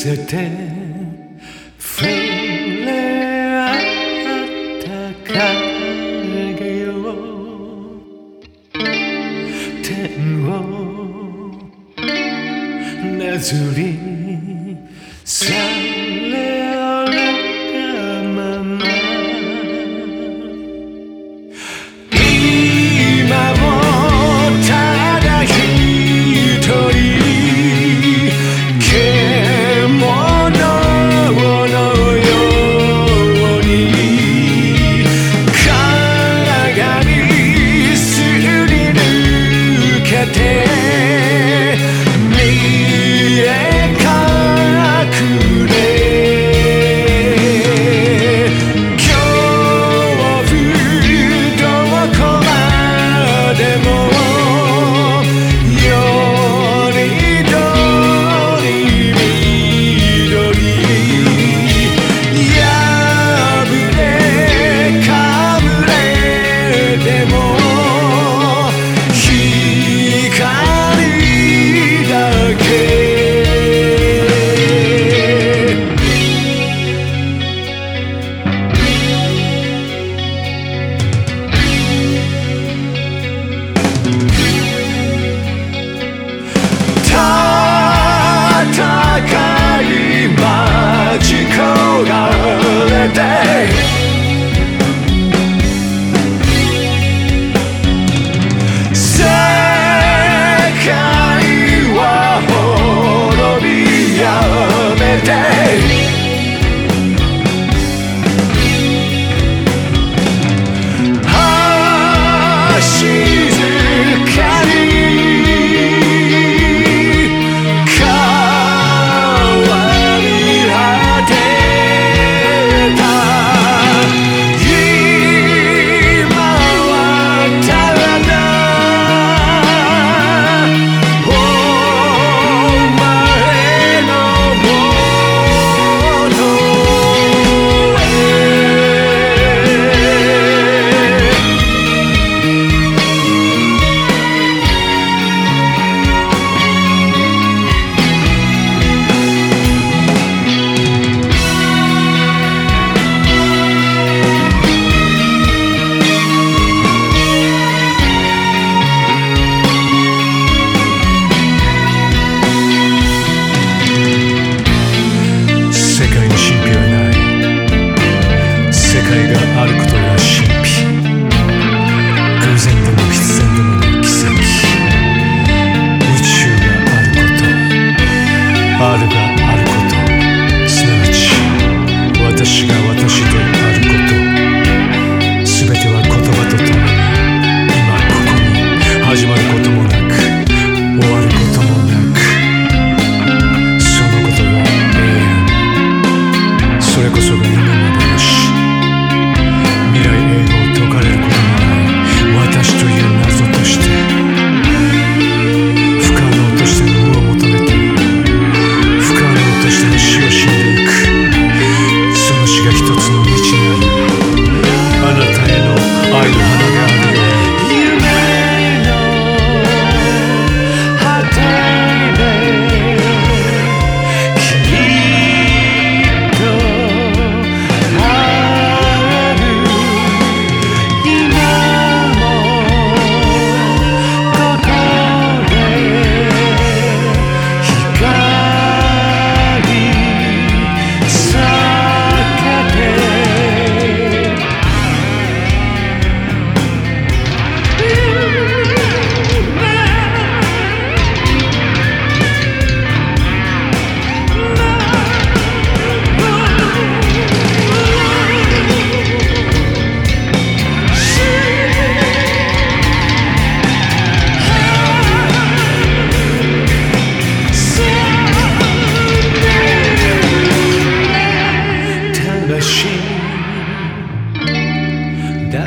C'était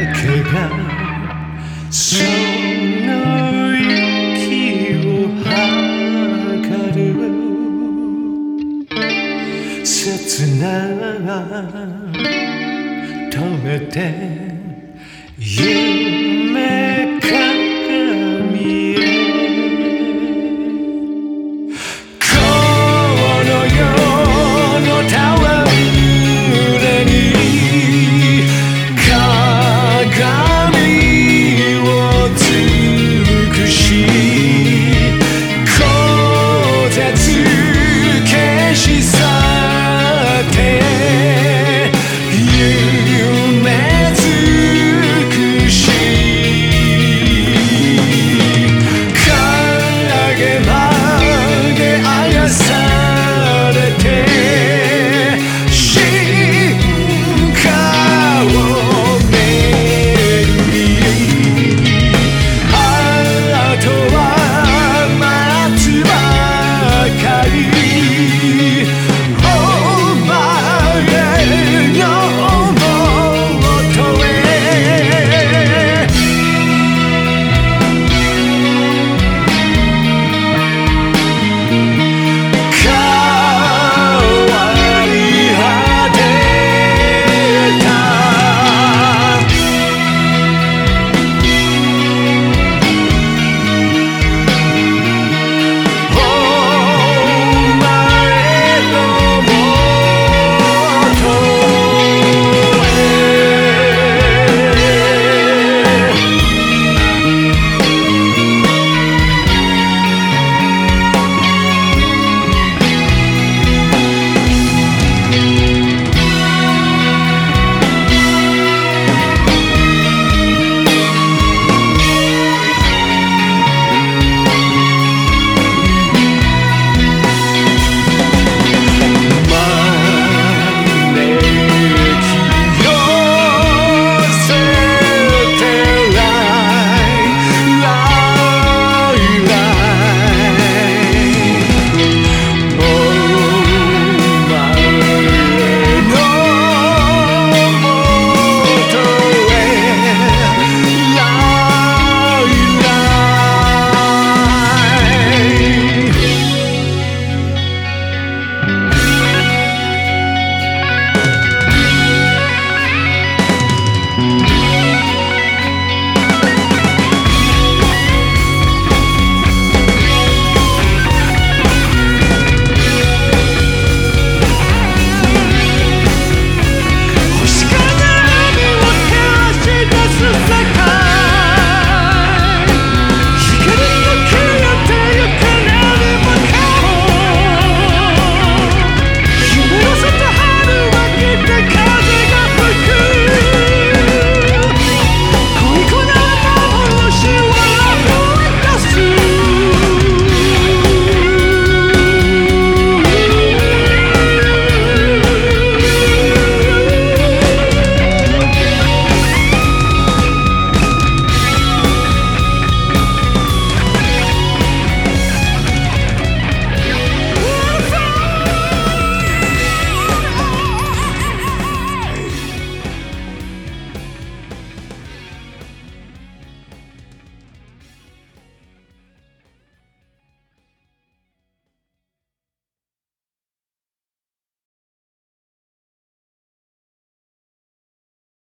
けがその息を測る切な止めて言う